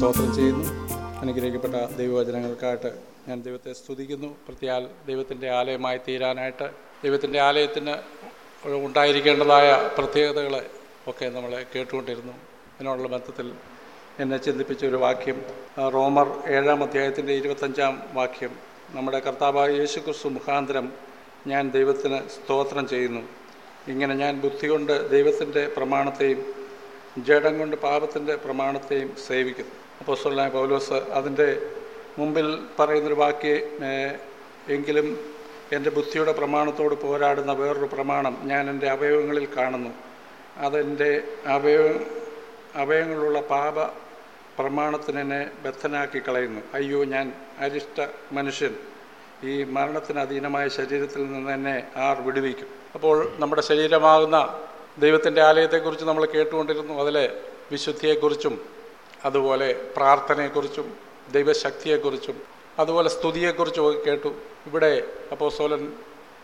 സ്തോത്രം ചെയ്യുന്നു. അനുഗ്രഹിക്കപ്പെട്ട ദൈവവചനങ്ങൾക്കായിട്ട് ഞാൻ ദൈവത്തെ സ്തുതിക്കുന്നു. പ്രത്യാൽ ദൈവത്തിന്റെ ആലയമായി തീരാനായിട്ട് ദൈവത്തിന്റെ ആലയത്തിന് ഉണ്ടായിരിക്കേണ്ടതായ പ്രത്യേകതകൾ ഒക്കെ നമ്മൾ കേട്ടുകൊണ്ടിരുന്നു. അതിനോടുള്ള ബന്ധത്തിൽ എന്നെ ചിന്തിപ്പിച്ച ഒരു വാക്യം റോമർ ഏഴാം അധ്യായത്തിന്റെ ഇരുപത്തഞ്ചാം വാക്യം. നമ്മുടെ കർത്താവായ യേശു ക്രിസ്തു മുഖാന്തരം ഞാൻ ദൈവത്തിന് സ്തോത്രം ചെയ്യുന്നു. ഇങ്ങനെ ഞാൻ ബുദ്ധി കൊണ്ട് ദൈവത്തിന്റെ പ്രമാണത്തെയും ജഡം കൊണ്ട് പാപത്തിന്റെ പ്രമാണത്തെയും സേവിക്കുന്നു. അപ്പോൾ പൗലോസ് അതിന്റെ മുമ്പിൽ പറയുന്നൊരു വാക്യ എങ്കിലും എന്റെ ബുദ്ധിയുടെ പ്രമാണത്തോട് പോരാടുന്ന വേറൊരു പ്രമാണം ഞാൻ എന്റെ അവയവങ്ങളിൽ കാണുന്നു. അതെന്റെ അവയവ അവയവങ്ങളുള്ള പാപ പ്രമാണത്തിന് എന്നെ ബദ്ധനാക്കി കളയുന്നു. അയ്യോ ഞാൻ അരിഷ്ട മനുഷ്യൻ. ഈ മരണത്തിന് അധീനമായ ശരീരത്തിൽ നിന്ന് തന്നെ ആർ വിടുവിക്കും. അപ്പോൾ നമ്മുടെ ശരീരമാകുന്ന ദൈവത്തിന്റെ ആലയത്തെക്കുറിച്ച് നമ്മൾ കേട്ടുകൊണ്ടിരുന്നു. അതിലെ വിശുദ്ധിയെക്കുറിച്ചും അതുപോലെ പ്രാർത്ഥനയെക്കുറിച്ചും ദൈവശക്തിയെക്കുറിച്ചും അതുപോലെ സ്തുതിയെക്കുറിച്ചും ഒക്കെ കേട്ടു. ഇവിടെ അപ്പോസ്തലൻ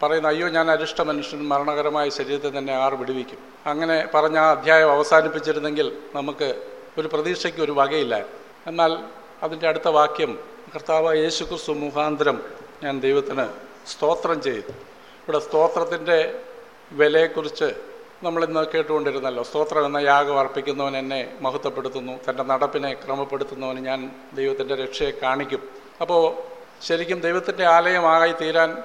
പറയുന്ന അയ്യോ ഞാൻ അരിഷ്ട മനുഷ്യൻ മരണകരമായ ശരീരത്തെ തന്നെ ആർ വിടുവിക്കും? അങ്ങനെ പറഞ്ഞ ആ അധ്യായം അവസാനിപ്പിച്ചിരുന്നെങ്കിൽ നമുക്ക് ഒരു പ്രതീക്ഷയ്ക്ക് ഒരു വകയില്ല. എന്നാൽ അതിന്റെ അടുത്ത വാക്യം കർത്താവ് യേശു ക്രിസ്തു മുഖാന്തരം ഞാൻ ദൈവത്തിന് സ്തോത്രം ചെയ്തു. ഇവിടെ സ്തോത്രത്തിന്റെ വിലയെക്കുറിച്ച് നമ്മളിന്ന് കേട്ടുകൊണ്ടിരുന്നല്ലോ സ്തോത്രം എന്ന യാഗം അർപ്പിക്കുന്നവൻ എന്നെ മഹത്വപ്പെടുത്തുന്നു തന്റെ നടപ്പിനെ ക്രമപ്പെടുത്തുന്നവന് ഞാൻ ദൈവത്തിന്റെ രക്ഷയെ കാണിക്കും. അപ്പോൾ ശരിക്കും ദൈവത്തിന്റെ ആലയമായി തീരാൻ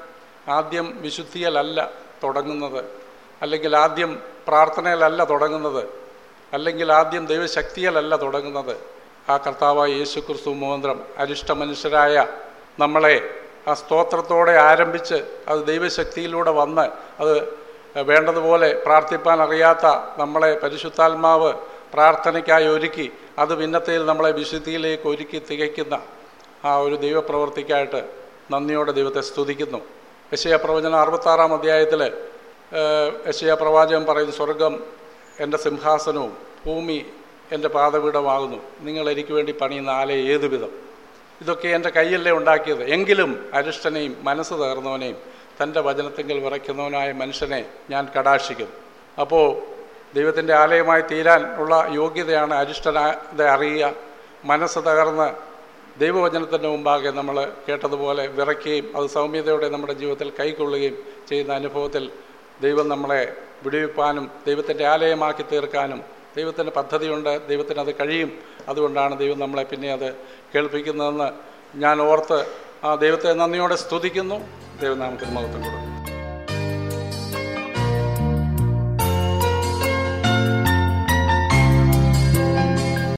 ആദ്യം വിശുദ്ധിയിലല്ല തുടങ്ങുന്നത് അല്ലെങ്കിൽ ആദ്യം പ്രാർത്ഥനയിലല്ല തുടങ്ങുന്നത് അല്ലെങ്കിൽ ആദ്യം ദൈവശക്തിയിലല്ല തുടങ്ങുന്നത്. ആ കർത്താവായ യേശു ക്രിസ്തു മുഖാന്തരം അരിഷ്ട മനുഷ്യരായ നമ്മളെ ആ സ്തോത്രത്തോടെ ആരംഭിച്ച് അത് ദൈവശക്തിയിലൂടെ വന്ന് അത് വേണ്ടതുപോലെ പ്രാർത്ഥിപ്പാൻ അറിയാത്ത നമ്മളെ പരിശുദ്ധാത്മാവ് പ്രാർത്ഥനയ്ക്കായി ഒരുക്കി അത് ഭിന്നതയിൽ നമ്മളെ വിശുദ്ധിയിലേക്ക് ഒരുക്കി തികയ്ക്കുന്ന ആ ഒരു ദൈവപ്രവർത്തിക്കായിട്ട് നന്ദിയോടെ ദൈവത്തെ സ്തുതിക്കുന്നു. യശയ പ്രവചനം അറുപത്താറാം അധ്യായത്തിൽ യശയ പ്രവാചകൻ പറയുന്ന സ്വർഗം എന്റെ സിംഹാസനവും ഭൂമി എന്റെ പാതപീഠമാകുന്നു നിങ്ങൾ എനിക്ക് വേണ്ടി പണിയുന്ന ആലയ ഏതുവിധം? ഇതൊക്കെ എന്റെ കയ്യല്ലേ ഉണ്ടാക്കിയത്. എങ്കിലും അരിഷ്ടനെയും മനസ്സ് തകർന്നവനെയും തന്റെ വചനത്തെങ്കിൽ വിറയ്ക്കുന്നവനായ മനുഷ്യനെ ഞാൻ കടാക്ഷിക്കും. അപ്പോൾ ദൈവത്തിന്റെ ആലയമായി തീരാൻ ഉള്ള യോഗ്യതയാണ് അരിഷ്ടനെ അറിയുക. മനസ്സ് തകർന്ന് ദൈവവചനത്തിന്റെ മുമ്പാകെ നമ്മൾ കേട്ടതുപോലെ വിറയ്ക്കുകയും അത് സൗമ്യതയോടെ നമ്മുടെ ജീവിതത്തിൽ കൈക്കൊള്ളുകയും ചെയ്യുന്ന അനുഭവത്തിൽ ദൈവം നമ്മളെ വിടുവിപ്പാനും ദൈവത്തിന്റെ ആലയമാക്കി തീർക്കാനും ദൈവത്തിന്റെ പദ്ധതിയുണ്ട്. ദൈവത്തിന് അത് കഴിയും. അതുകൊണ്ടാണ് ദൈവം നമ്മളെ പിന്നെ അത് കേൾപ്പിക്കുന്നതെന്ന് ഞാൻ ഓർത്ത് ആ ദൈവത്തെ നന്ദിയോടെ സ്തുതിക്കുന്നു. ದೇವ್ರ ನಾಮಕ್ಕೆ ಮಾತಾಡೋಣ